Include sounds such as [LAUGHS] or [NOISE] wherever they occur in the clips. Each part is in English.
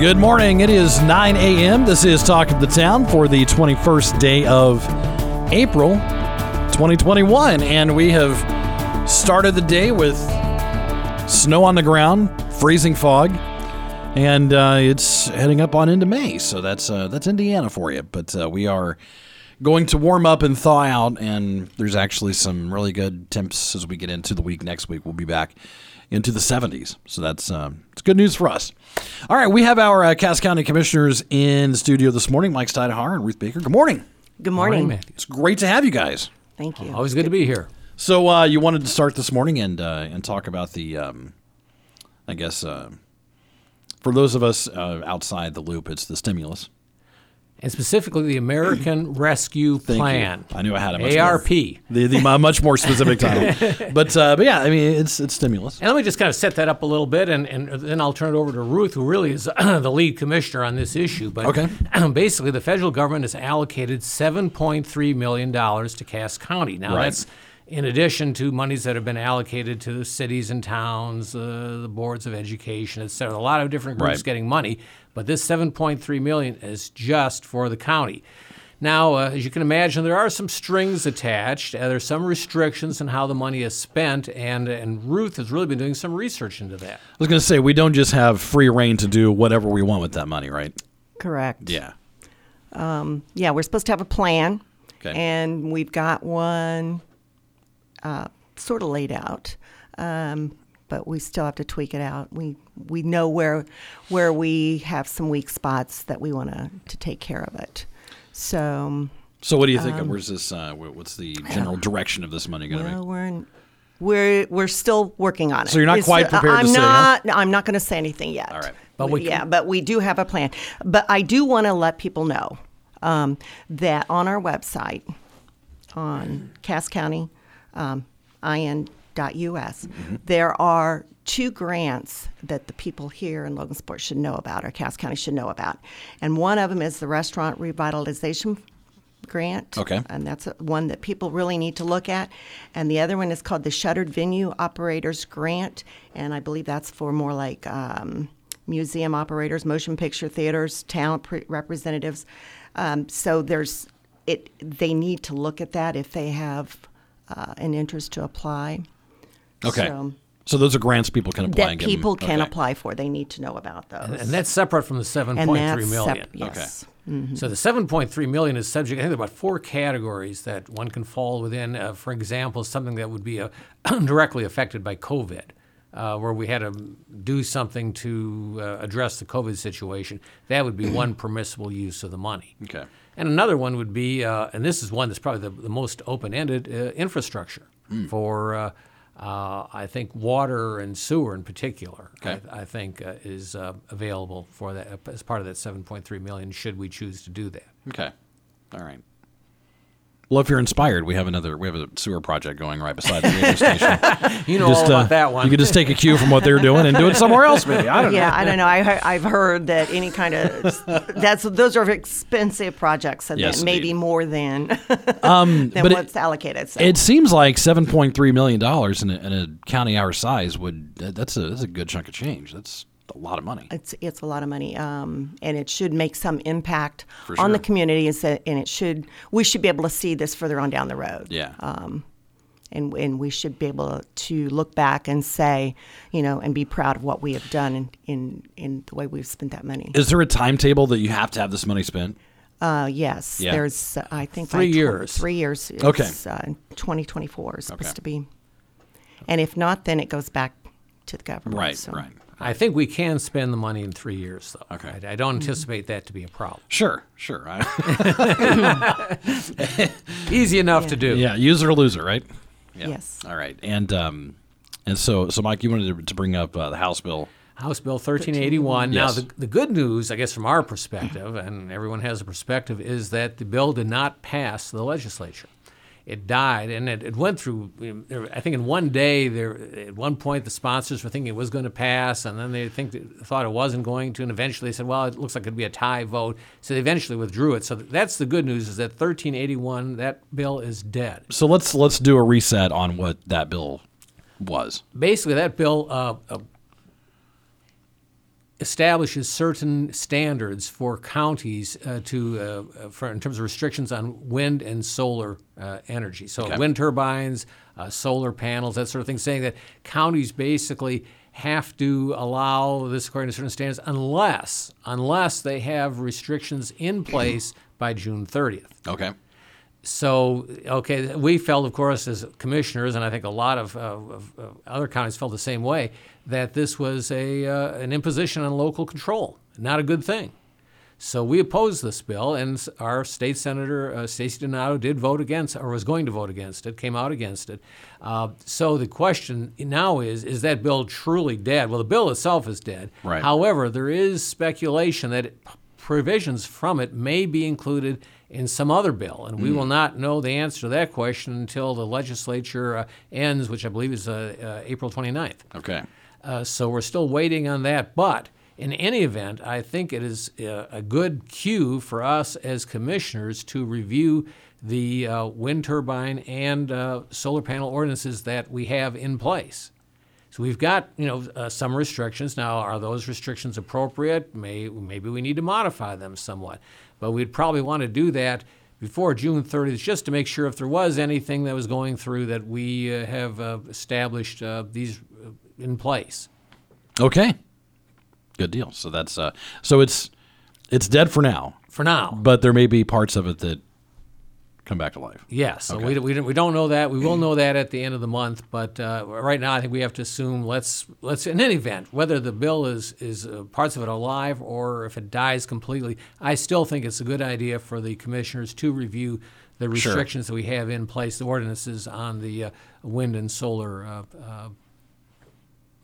Good morning. It is 9 a.m. This is Talk of the Town for the 21st day of April 2021. And we have started the day with snow on the ground, freezing fog, and uh, it's heading up on into May. So that's, uh, that's Indiana for you. But uh, we are going to warm up and thaw out, and there's actually some really good temps as we get into the week. Next week, we'll be back into the 70s. So that's uh, it's good news for us. All right, we have our uh, Cass County Commissioners in the studio this morning, Mike Steinhar and Ruth Baker. Good morning. Good morning. Morning, It's great to have you guys. Thank you. Always good to be here. So uh, you wanted to start this morning and uh, and talk about the, um, I guess, uh, for those of us uh, outside the loop, it's the stimulus. And specifically, the American [CLEARS THROAT] Rescue Thank you. Plan. I knew I had a much ARP. More, the, the much more specific [LAUGHS] title, but uh, but yeah, I mean it's it's stimulus. And let me just kind of set that up a little bit, and, and then I'll turn it over to Ruth, who really is [CLEARS THROAT] the lead commissioner on this issue. But Okay. [CLEARS THROAT] basically, the federal government has allocated $7.3 million to Cass County. Now, Right. that's in addition to monies that have been allocated to the cities and towns, uh, the boards of education, et cetera. A lot of different groups Right. getting money, but this 7.3 million is just for the county. Now, uh, as you can imagine, there are some strings attached. Uh, there's some restrictions on how the money is spent, and and Ruth has really been doing some research into that. I was going to say we don't just have free reign to do whatever we want with that money, right? Correct. Yeah. Yeah, we're supposed to have a plan, Okay. and we've got one uh, sort of laid out, um, but we still have to tweak it out. We we know where where we have some weak spots that we want to to take care of it. So, So what do you think? Where's this? Uh, what's the general direction of this money going to well, be? we're in, we're we're still working on it. So you're not It's- quite prepared to I'm say, huh? not. I'm not going to say anything yet. All right. But we yeah, but we do have a plan. But I do want to let people know um, that on our website, on Cass County, um, in.us, there are two grants that the people here in Logansport should know about, or Cass County should know about, and one of them is the restaurant revitalization grant. Okay. And that's one that people really need to look at. And the other one is called the Shuttered Venue Operators Grant. And I believe that's for more like um, museum operators, motion picture theaters, talent pre- representatives. Um, so there's, it. they need to look at that if they have uh, an interest to apply. Okay. So So those are grants people can apply. that and get 'em- people can okay. apply for. They need to know about those. And that's separate from the 7.3 And that's million. sep- yes. So the 7.3 million is subject. I think there are about four categories that one can fall within. Uh, for example, something that would be uh, [CLEARS THROAT] directly affected by COVID, uh, where we had to do something to uh, address the COVID situation. That would be [CLEARS THROAT] one permissible use of the money. Okay. And another one would be, uh, and this is one that's probably the, the most open-ended, uh, infrastructure for, uh, uh, I think, water and sewer in particular. Okay. I, I think uh, is uh, available for that as part of that 7.3 million. Should we choose to do that? Okay. All right. Well, if you're inspired, we have another. We have a sewer project going right beside the radio station. [LAUGHS] You know just, all about uh, that one. You could just take a cue from what they're doing and do it somewhere else, maybe. I don't know. yeah, I don't know. I, I've heard that any kind of that's those are expensive projects, and Yes, that maybe indeed. more than [LAUGHS] Um, than but it- what's allocated. So. It seems like seven point three million dollars in, a- in a county our size would that's a that's a good chunk of change. That's a lot of money. it's it's a lot of money, um, and it should make some impact For on the community. And it should we should be able to see this further on down the road. Yeah. and and we should be able to look back and say, you know, and be proud of what we have done in in, in the way we've spent that money. Is there a timetable that you have to have this money spent? Uh, yes, Yeah. there's uh, I think Three tw- years. Three years. Okay. Uh, 2024 is supposed Okay. to be, and if not, then it goes back to the government. Right. so. Right. I think we can spend the money in three years, though. Okay. I, I don't anticipate that to be a problem. Sure. Sure. I, [LAUGHS] Easy enough to do. yeah. User or loser, right? Yeah. Yes. All right. And um, and so so Mike, you wanted to, to bring up uh, the House bill. House Bill 1381. Yes. Now, the, the good news, I guess, from our perspective, and everyone has a perspective, is that the bill did not pass the legislature. It died, and it, it went through. I think in one day, there at one point the sponsors were thinking it was going to pass, and then they think thought it wasn't going to, and eventually they said, "Well, it looks like it'd be a tie vote." So they eventually withdrew it. So that's the good news: is that 1381 that bill is dead. So let's let's do a reset on what that bill was. basically that bill uh, uh, establishes certain standards for counties uh, to uh, uh, for in terms of restrictions on wind and solar uh, energy. So Okay. wind turbines, uh, solar panels, that sort of thing, saying that counties basically have to allow this according to certain standards unless unless they have restrictions in place by June 30th. Okay. So, okay, we felt, of course, as commissioners, and I think a lot of, uh, of, other counties felt the same way, that this was a, uh, an imposition on local control, not a good thing. So we opposed this bill, and our state senator, uh, Stacey Donato, did vote against, or was going to vote against it, came out against it. Uh, so the question now is, is that bill truly dead? Well, the bill itself is dead. Right. However, there is speculation that it, provisions from it may be included in some other bill, and we will not know the answer to that question until the legislature uh, ends, which I believe is uh, uh, April 29th. Okay. Uh, so we're still waiting on that. But in any event, I think it is uh, a good cue for us as commissioners to review the uh, wind turbine and uh, solar panel ordinances that we have in place. So we've got, you know, uh, some restrictions. Now, are those restrictions appropriate? May, maybe we need to modify them somewhat. But we'd probably want to do that before June 30th, just to make sure if there was anything that was going through that we uh, have uh, established uh, these uh, in place. Okay. Good deal. So that's uh so it's it's dead for now, For now, but there may be parts of it that come back to life. yes. So we, we, don't, we don't know that. We will [CLEARS THROAT] know that at the end of the month. But uh, right now, I think we have to assume let's let's in any event, whether the bill is is uh, parts of it alive or if it dies completely, I still think it's a good idea for the commissioners to review the restrictions that we have in place, the ordinances on the uh, wind and solar uh, uh,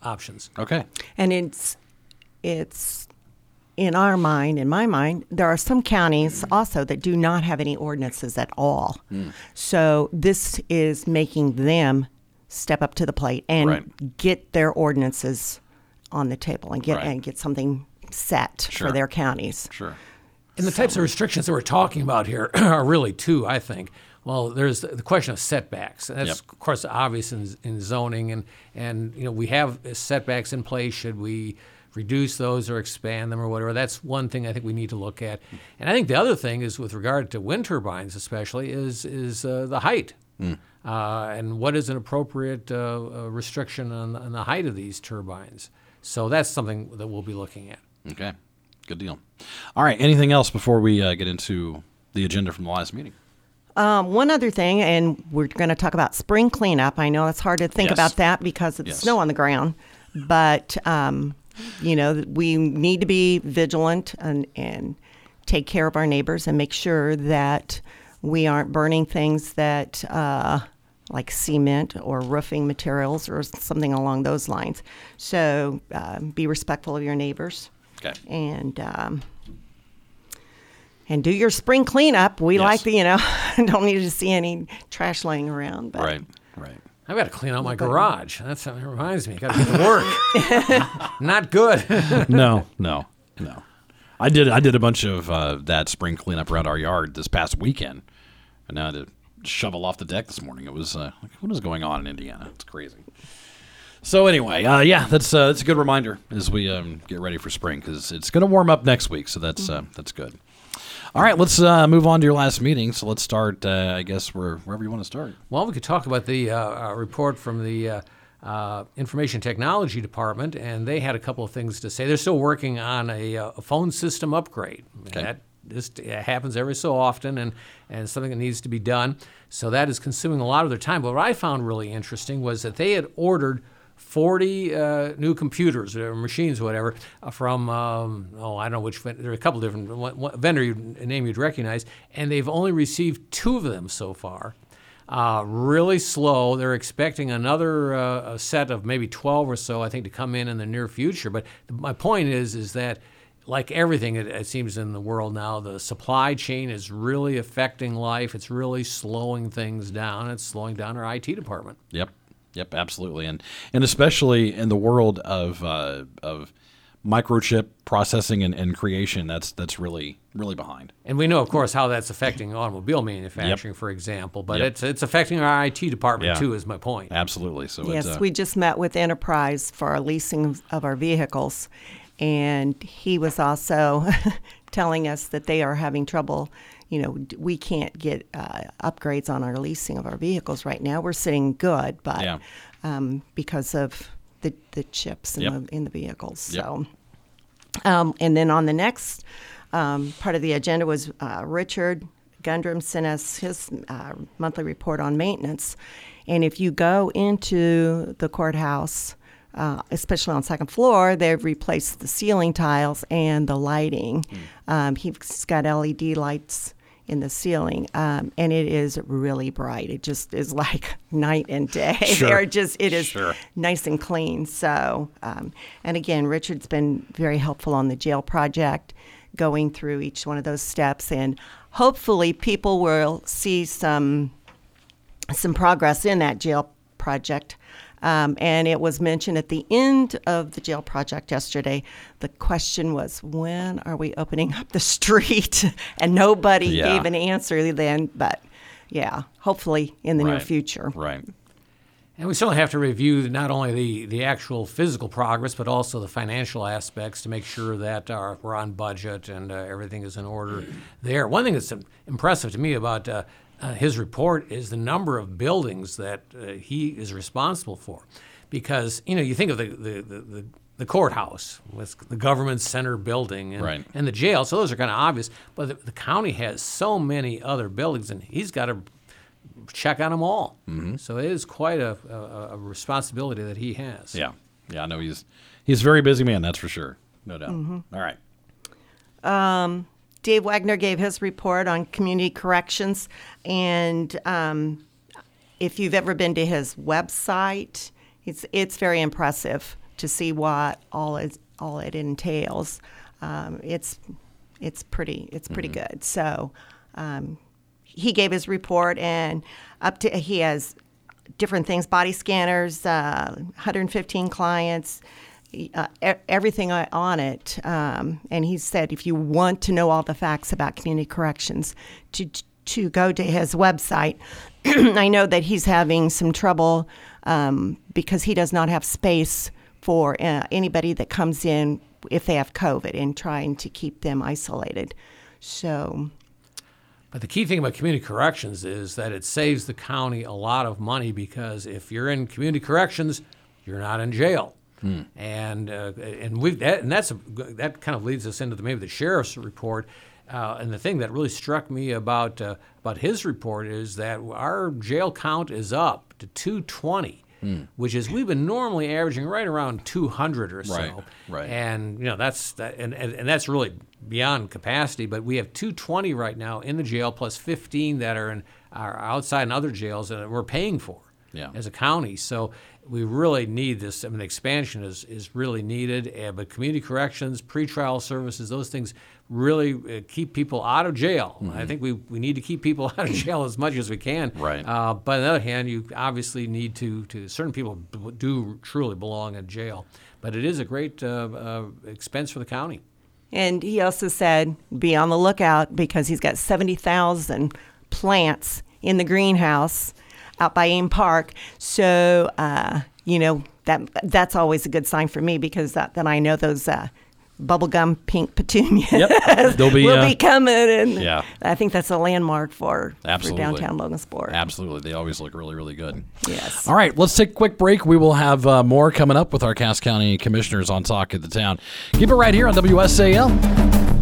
options. Okay. And it's it's in our mind, in my mind, there are some counties also that do not have any ordinances at all. Hmm. So this is making them step up to the plate and Right. get their ordinances on the table and get Right. and get something set Sure. for their counties. Sure. And the types of restrictions that we're talking about here [CLEARS THROAT] are really two, I think. Well, there's the question of setbacks. That's Yep. of course obvious in, in zoning, and and you know we have setbacks in place. Should we reduce those or expand them or whatever? That's one thing I think we need to look at. And I think the other thing is with regard to wind turbines, especially, is is uh, the height. Uh, and what is an appropriate uh, uh, restriction on, on the height of these turbines? So that's something that we'll be looking at. Okay. Good deal. All right. Anything else before we uh, get into the agenda from the last meeting? Um, one other thing, and we're going to talk about spring cleanup. I know it's hard to think Yes. about that because of the Yes. snow on the ground, but um, you know we need to be vigilant and, and take care of our neighbors and make sure that we aren't burning things that uh, like cement or roofing materials or something along those lines. So uh, be respectful of your neighbors Okay. and um, and do your spring cleanup. We Yes. like the you know [LAUGHS] don't need to see any trash laying around. But Right. Right. I've got to clean out my garage. That's that reminds me. Got to get to work. [LAUGHS] Not good. [LAUGHS] no, no, no. I did. I did a bunch of uh, that spring cleanup around our yard this past weekend, and now I had to shovel off the deck this morning. It was uh, like, what is going on in Indiana? It's crazy. So anyway, uh, yeah, that's uh, that's a good reminder as we um, get ready for spring because it's going to warm up next week. So that's uh, that's good. All right, let's uh, move on to your last meeting. So let's start. Uh, I guess where, wherever you want to start. well, we could talk about the uh, uh, report from the uh, uh, Information Technology Department, and they had a couple of things to say. They're still working on a, a phone system upgrade. Okay. That uh, happens every so often, and and something that needs to be done. So that is consuming a lot of their time. But what I found really interesting was that they had ordered 40 uh, new computers or machines, or whatever, uh, from, um, oh, I don't know which, there are a couple different one, one vendor, you'd, name you'd recognize, and they've only received two of them so far. Uh, really slow. They're expecting another uh, set of maybe 12 or so, I think, to come in in the near future. But my point is, is that like everything it, it, seems in the world now, the supply chain is really affecting life. It's really slowing things down. It's slowing down our IT department. Yep, yep, absolutely, and and especially in the world of uh, of microchip processing and, and, creation that's that's really really behind and we know of course how that's affecting automobile manufacturing yep. for example but yep. it's it's affecting our IT department yeah. too is my point absolutely so yes uh, we just met with enterprise for our leasing of our vehicles and he was also [LAUGHS] telling us that they are having trouble. You know, we can't get uh, upgrades on our leasing of our vehicles right now. We're sitting good, but yeah. um, because of the, the chips in, yep. the, in the vehicles. Yep. So, um, and then on the next um, part of the agenda was uh, Richard Gundrum sent us his uh, monthly report on maintenance. And if you go into the courthouse, uh, especially on second floor, they've replaced the ceiling tiles and the lighting. Mm. Um, he's got LED lights in the ceiling, um, and it is really bright. It just is like [LAUGHS] night and day. [LAUGHS] Sure. They're just it is sure. nice and clean. So, um, and again, Richard's been very helpful on the jail project, going through each one of those steps, and hopefully, people will see some some progress in that jail project. Um, and it was mentioned at the end of the jail project yesterday. The question was, when are we opening up the [LAUGHS] street? and nobody yeah. gave an answer then, but yeah, hopefully in the right. near future. Right. And we still have to review not only the, the actual physical progress, but also the financial aspects to make sure that our, we're on budget and uh, everything is in order there. One thing that's impressive to me about uh, uh, his report is the number of buildings that uh, he is responsible for. Because, you know, you think of the, the, the, the, the courthouse, with the government center building, and, right. and the jail, so those are kind of obvious. But the, the, county has so many other buildings, and he's got to check on them all. Mm-hmm. So it is quite a, a, a, responsibility that he has. Yeah. Yeah, I know he's, he's a very busy man, that's for sure. No doubt. Mm-hmm. All right. Um, Dave Wagner gave his report on community corrections, and um, if you've ever been to his website, it's it's very impressive to see what all is all it entails. Um, it's it's pretty it's pretty mm-hmm. good. So um, he gave his report, and up to he has different things: body scanners, uh, 115 clients uh, everything on it. Um, and he said, if you want to know all the facts about community corrections, to to go to his website. [CLEARS THROAT] I know that he's having some trouble um, because he does not have space for uh, anybody that comes in if they have COVID and trying to keep them isolated. So. But the key thing about community corrections is that it saves the county a lot of money because if you're in community corrections, you're not in jail. Hmm. And uh, and we that, and that's a, that kind of leads us into the, maybe the sheriff's report. Uh, and the thing that really struck me about uh, about his report is that our jail count is up to 220. Hmm. Which is we've been normally averaging right around 200 or so, right, right. and you know that's that, and, and, and that's really beyond capacity. But we have 220 right now in the jail, plus 15 that are in are outside in other jails that we're paying for yeah. as a county. So we really need this. I mean, expansion is, is really needed, uh, but community corrections, pretrial services, those things really uh, keep people out of jail. Mm-hmm. I think we, we need to keep people [LAUGHS] out of jail as much as we can. Right. Uh, but on the other hand, you obviously need to, to certain people do truly belong in jail. But it is a great uh, uh, expense for the county. And he also said, be on the lookout because he's got 70,000 plants in the greenhouse out by Ames Park. So, uh, you know, that that's always a good sign for me because that, then I know those uh, bubblegum pink petunias yep. [LAUGHS] They'll be, will uh, be coming. And yeah. I think that's a landmark for, Absolutely. for downtown Logansport. Absolutely. They always look really, really good. Yes. All right, let's take a quick break. We will have uh, more coming up with our Cass County commissioners on Talk of the Town. Keep it right here on WSAL.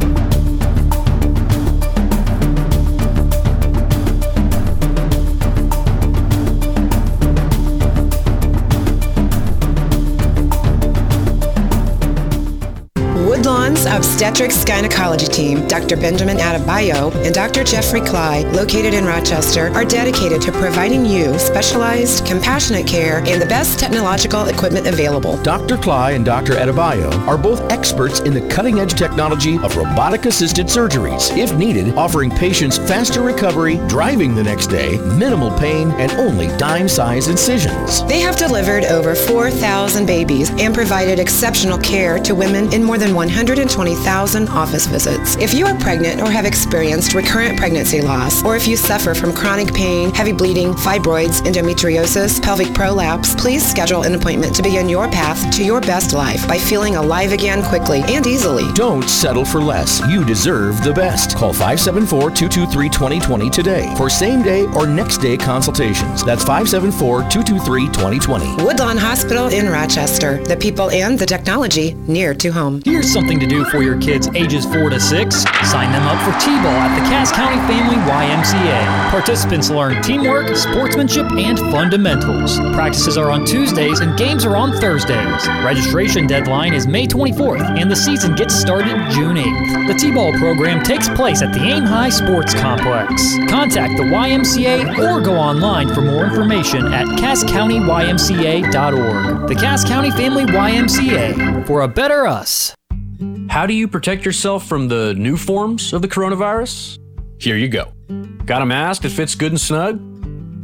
Obstetrics Gynecology Team, Dr. Benjamin Adebayo and Dr. Jeffrey Cly, located in Rochester, are dedicated to providing you specialized, compassionate care and the best technological equipment available. Dr. Cly and Dr. Adebayo are both experts in the cutting edge technology of robotic assisted surgeries. If needed, offering patients faster recovery, driving the next day, minimal pain, and only dime size incisions. They have delivered over 4,000 babies and provided exceptional care to women in more than 120,000 office visits. If you are pregnant or have experienced recurrent pregnancy loss, or if you suffer from chronic pain, heavy bleeding, fibroids, endometriosis, pelvic prolapse, please schedule an appointment to begin your path to your best life by feeling alive again quickly and easily. Don't settle for less. You deserve the best. Call 574 223 2020 today for same day or next day consultations. That's 574 223 2020. Woodlawn Hospital in Rochester. The people and the technology near to home. Here's something to do for your kids ages 4 to 6. Sign them up for T-ball at the Cass County Family YMCA. Participants learn teamwork, sportsmanship, and fundamentals. Practices are on Tuesdays and games are on Thursdays. Registration deadline is May 24th and the season gets started June 8th. The T-ball program takes place at the Aim High Sports Complex. Contact the YMCA or go online for more information at casscountymymca.org. The Cass County Family YMCA for a better us. How do you protect yourself from the new forms of the coronavirus? Here you go. Got a mask that fits good and snug?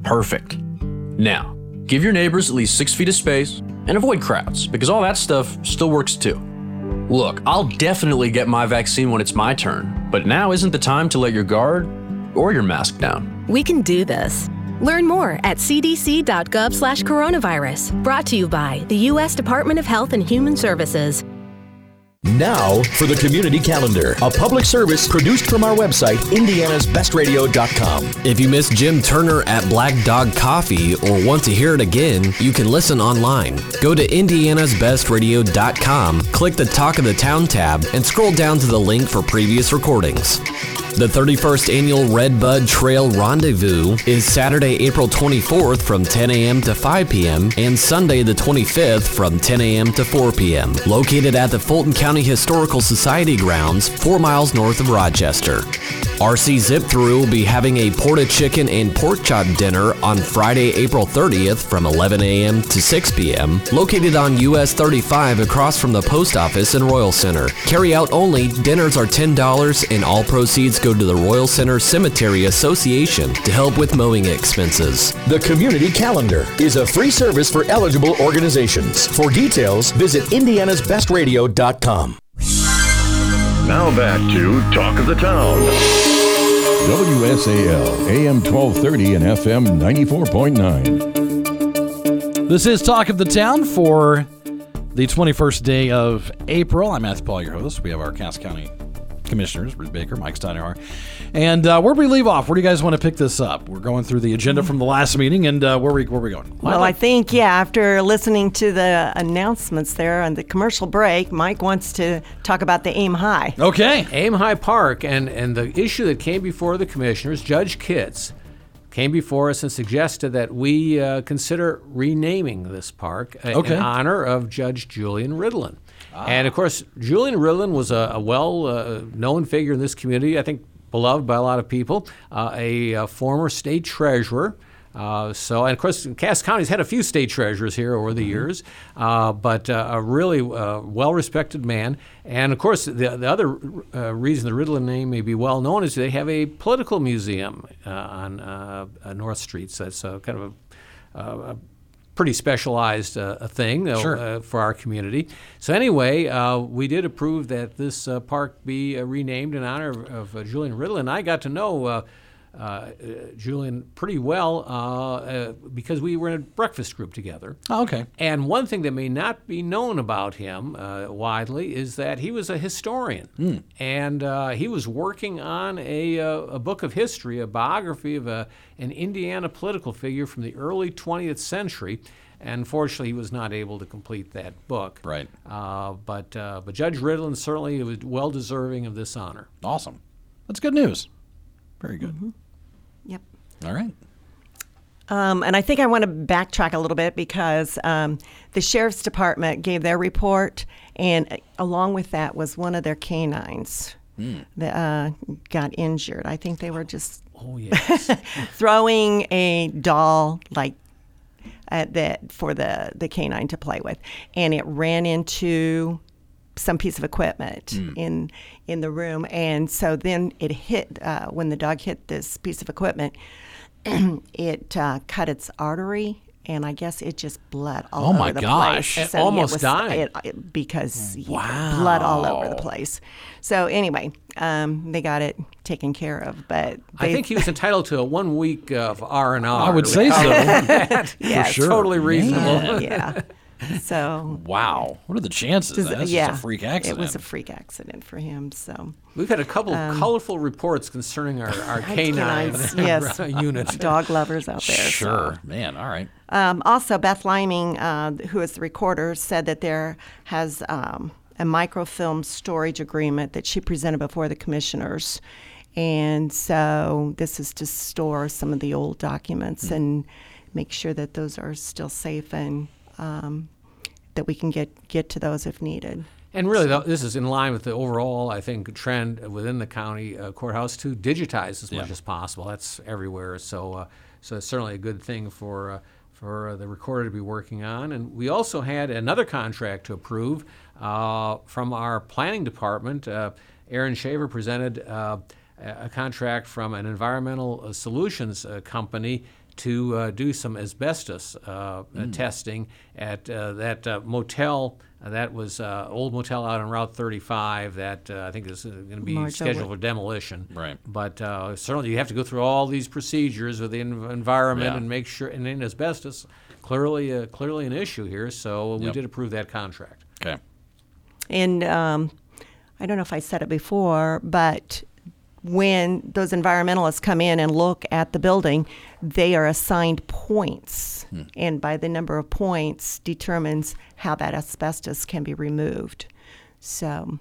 Perfect. Now, give your neighbors at least six feet of space and avoid crowds because all that stuff still works too. Look, I'll definitely get my vaccine when it's my turn, but now isn't the time to let your guard or your mask down. We can do this. Learn more at cdc.gov slash coronavirus. Brought to you by the U.S. Department of Health and Human Services. Now for the community calendar, a public service produced from our website, indianasbestradio.com. If you missed Jim Turner at Black Dog Coffee or want to hear it again, you can listen online. Go to indianasbestradio.com, click the Talk of the Town tab, and scroll down to the link for previous recordings. The 31st annual Redbud Trail Rendezvous is Saturday, April 24th from 10 a.m. to 5 p.m. and Sunday the 25th from 10 a.m. to 4 p.m. Located at the Fulton County Historical Society grounds, 4 miles north of Rochester. RC Zip Through will be having a porta chicken and pork chop dinner on Friday, April 30th from 11 a.m. to 6 p.m. located on US 35 across from the post office and Royal Center. Carry out only, dinners are $10 and all proceeds go to the Royal Center Cemetery Association to help with mowing expenses. The community calendar is a free service for eligible organizations. For details, visit indianasbestradio.com. Now back to Talk of the Town. WSAL, AM 1230 and FM 94.9. This is Talk of the Town for the 21st day of April. I'm Matthew Paul, your host. We have our Cass County Commissioners, Ruth Baker, Mike Steinhauer. And uh, where do we leave off? Where do you guys want to pick this up? We're going through the agenda from the last meeting, and uh, where, we, where are we going? Well, I think, yeah, after listening to the announcements there on the commercial break, Mike wants to talk about the Aim High. Okay. Aim High Park and, and the issue that came before the commissioners, Judge Kitts came before us and suggested that we uh, consider renaming this park uh, Okay. in honor of Judge Julian Ridlen. And of course, Julian Ridlen was a, a well uh, known figure in this community, I think beloved by a lot of people, uh, a, uh former state treasurer. Uh, so, and of course, Cass County's had a few state treasurers here over the years, uh, but uh, a really uh, well respected man. And of course, the, the other uh, reason the Ridlen name may be well known is they have a political museum uh, on North Street. So uh, kind of a, uh, a pretty specialized uh, a thing uh, Sure. uh, for our community. So anyway, uh, we did approve that this uh, park be uh, renamed in honor of, of uh, Julian Ridlen. I got to know uh, uh, Julian pretty well uh, uh, because we were in a breakfast group together. Oh, okay. And one thing that may not be known about him uh, widely is that he was a historian. And uh, he was working on a, uh, a book of history, a biography of a, an Indiana political figure from the early 20th century. And fortunately, he was not able to complete that book. Right. Uh, but, uh, but Judge Ridlen certainly was well deserving of this honor. Awesome. That's good news. Very good. Yep. All right. Um, and I think I want to backtrack a little bit because um, the sheriff's department gave their report, and uh, along with that was one of their canines that uh, got injured. I think they were just Oh [LAUGHS] yes. throwing a doll like at that for the the canine to play with, and it ran into some piece of equipment in in the room, and so then it hit uh, when the dog hit this piece of equipment. [CLEARS THROAT] it uh, cut its artery, and I guess it just bled all Oh, over my the gosh. place. Oh my gosh! It almost was, died. it- it- because yeah, blood all over the place. So anyway, um, they got it taken care of, but I think he was entitled to a one week of R and R. I would say so. [LAUGHS] yeah, sure. Totally reasonable. yeah. [LAUGHS] So Wow. What are the chances? That's yeah, just a freak accident. It was a freak accident for him. So We've had a couple of colorful reports concerning our, [LAUGHS] our canine canines, [LAUGHS] yes. [LAUGHS] unit. dog lovers out there. so. Sure. Man, all right. Um, also, Beth Liming, uh, who is the recorder, said that there has um, a microfilm storage agreement that she presented before the commissioners. And so this is to store some of the old documents and make sure that those are still safe and um, that we can get, get to those if needed. And really, though, this is in line with the overall, I think, trend within the county uh, courthouse to digitize as much as possible. That's everywhere. So, uh, so it's certainly a good thing for uh, for uh, the recorder to be working on. And we also had another contract to approve uh, from our planning department. Uh, Aaron Shaver presented uh, a a contract from an environmental uh, solutions uh, company to uh, do some asbestos uh, uh, testing at uh, that uh, motel. uh, that was uh, old motel out on Route 35 that uh, I think is going to be Marjo scheduled Wood. for demolition. Right. But uh, certainly you have to go through all these procedures with the en- environment Yeah. and make sure. And then asbestos, clearly, uh, clearly an issue here. So we Yep. did approve that contract. Okay. And um, I don't know if I said it before, but when those environmentalists come in and look at the building, they are assigned points. Hmm. And by the number of points determines how that asbestos can be removed. So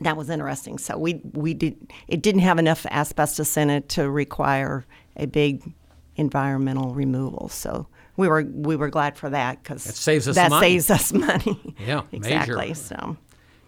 that was interesting. So we, we did it didn't have enough asbestos in it to require a big environmental removal. So we were we were glad for that because It saves us that money. saves us [LAUGHS] money. Yeah, major. exactly. So.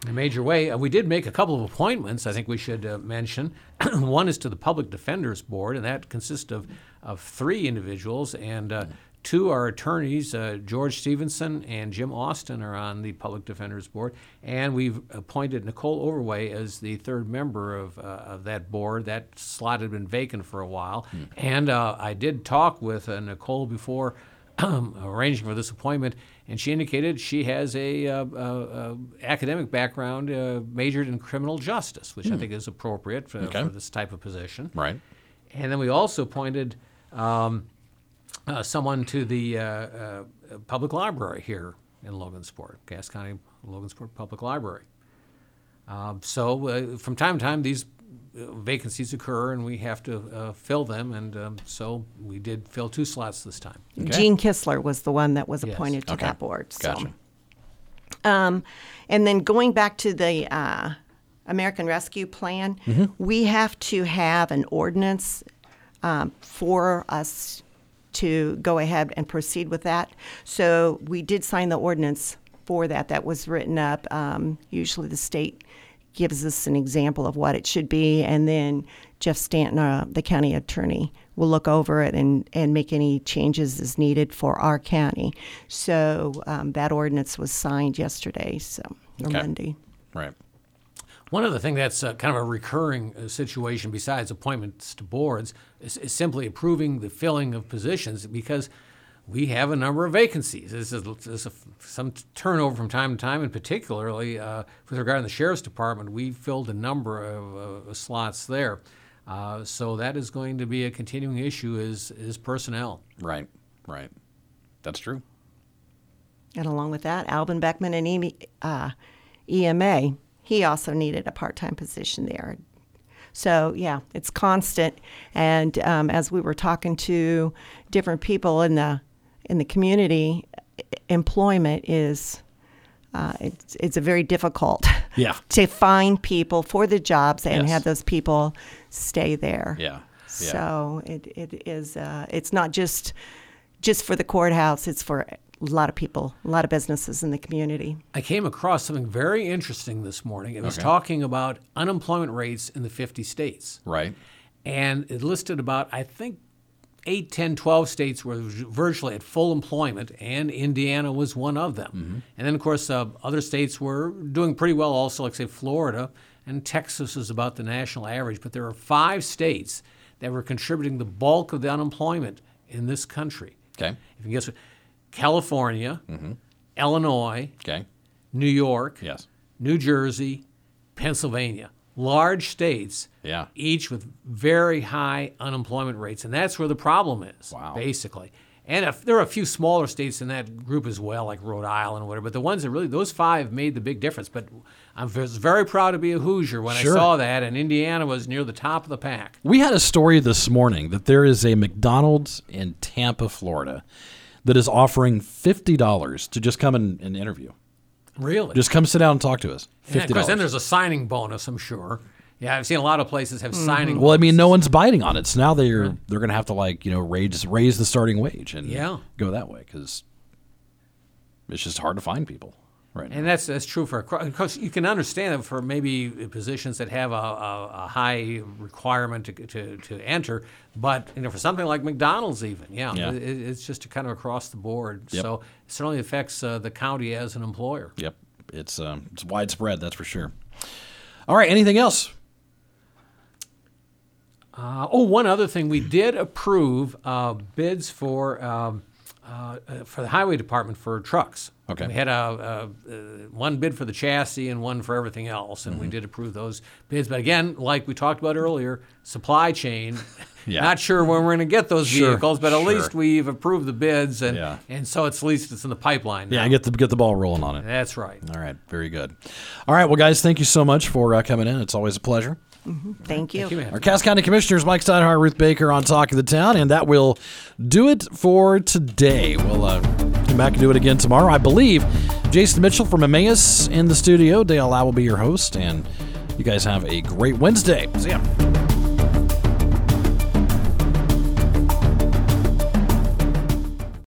In a major way. Uh, we did make a couple of appointments, I think we should uh, mention. [CLEARS THROAT] One is to the Public Defenders Board, and that consists of, of three individuals, and uh, two are attorneys. Uh, George Stevenson and Jim Austin are on the Public Defenders Board, and we've appointed Nicole Overway as the third member of, uh, of that board. That slot had been vacant for a while, and uh, I did talk with uh, Nicole before arranging for this appointment, and she indicated she has a, uh, uh, uh, academic background, uh, majored in criminal justice, which I think is appropriate for, Okay. for this type of position. Right. And then we also appointed um, uh, someone to the uh, uh, public library here in Logansport, Cass County Logansport Public Library. Um, so uh, from time to time, these vacancies occur, and we have to uh, fill them. And um, so we did fill two slots this time. Gene Kistler was the one that was Yes. appointed to Okay. that board. So. Gotcha. Um, and then going back to the uh, American Rescue Plan, we have to have an ordinance um, for us to go ahead and proceed with that. So we did sign the ordinance for that. That was written up. Um, usually the state gives us an example of what it should be, and then Jeff Stanton, uh, the county attorney, will look over it and, and make any changes as needed for our county. So um, that ordinance was signed yesterday, so or Okay. Monday. Right. One other thing that's uh, kind of a recurring uh, situation besides appointments to boards is, is simply approving the filling of positions because we have a number of vacancies. This is, this is a, some turnover from time to time, and particularly uh, with regard to the sheriff's department, we filled a number of uh, slots there. Uh, so that is going to be a continuing issue is, is personnel. Right. Right. That's true. And along with that, Alvin Beckman and EMA, uh, EMA, he also needed a part-time position there. So yeah, it's constant. And um, as we were talking to different people in the in the community, employment is uh, it's it's a very difficult Yeah. [LAUGHS] to find people for the jobs and Yes. have those people stay there. Yeah. So it, it is. Uh, it's not just just for the courthouse. It's for a lot of people, a lot of businesses in the community. I came across something very interesting this morning. It was Okay. talking about unemployment rates in the 50 states. Right. And it listed about, I think, 8, 10, 12 states were virtually at full employment, and Indiana was one of them. And then, of course, uh, other states were doing pretty well also, like, say, Florida, and Texas is about the national average. But there are five states that were contributing the bulk of the unemployment in this country. Okay. If you guess what, California, Illinois, Okay. New York, Yes. New Jersey, Pennsylvania. Large states, Yeah. each with very high unemployment rates. And that's where the problem is, Wow. basically. And if, there are a few smaller states in that group as well, like Rhode Island or whatever. But the ones that really, those five made the big difference. But I was very proud to be a Hoosier when Sure. I saw that, and Indiana was near the top of the pack. We had a story this morning that there is a McDonald's in Tampa, Florida, that is offering fifty dollars to just come and, and interview. Really? Just come sit down and talk to us. And Fifty of course, then there's a signing bonus, I'm sure. Yeah, I've seen a lot of places have mm-hmm. signing Well, I mean, no one's biting on it, so now they're they're going to have to like you know raise raise the starting wage and Yeah. go that way because it's just hard to find people right now. And that's that's true for because you can understand it for maybe positions that have a, a, a high requirement to, to, to enter, but you know for something like McDonald's even, yeah, Yeah. It, it's just kind of across the board. Yep. So it certainly affects uh, the county as an employer. Yep, it's um, it's widespread, that's for sure. All right, anything else? Uh, oh, one other thing, we did approve uh, bids for um, uh, uh, for the highway department for trucks. Okay. We had a, a, uh one bid for the chassis and one for everything else, and we Mm-hmm. did approve those bids. But again, like we talked about earlier, supply chain. [LAUGHS] Yeah. Not sure when we're going to get those Sure, vehicles, but at sure. least we've approved the bids, and Yeah. and so it's at least it's in the pipeline. Yeah, now. get the get the ball rolling on it. That's right. All right, very good. All right, well, guys, thank you so much for uh, coming in. It's always a pleasure. Thank you. Thank you. Our Cass County Commissioners, Mike Steinhardt, Ruth Baker on Talk of the Town, and that will do it for today. We'll uh, come back and do it again tomorrow. I believe Jason Mitchell from Emmaus in the studio. Dale Lau will be your host, and you guys have a great Wednesday. See ya.